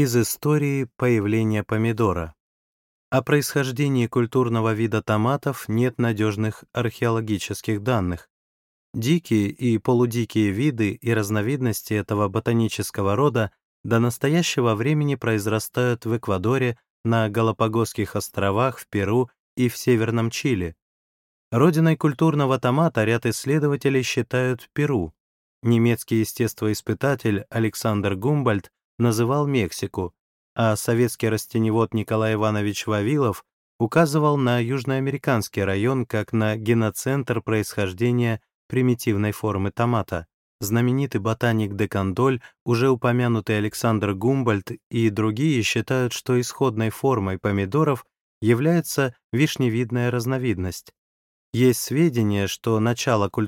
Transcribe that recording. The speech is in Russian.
Из истории появления помидора. О происхождении культурного вида томатов нет надежных археологических данных. Дикие и полудикие виды и разновидности этого ботанического рода до настоящего времени произрастают в Эквадоре, на Галапагосских островах, в Перу и в Северном Чили. Родиной культурного томата ряд исследователей считают Перу. Немецкий естествоиспытатель Александр Гумбольдт называл Мексику, а советский растеневод Николай Иванович Вавилов указывал на южноамериканский район как на геноцентр происхождения примитивной формы томата. Знаменитый ботаник Декандоль, уже упомянутый Александр Гумбольдт и другие считают, что исходной формой помидоров является вишневидная разновидность. Есть сведения, что начало культуры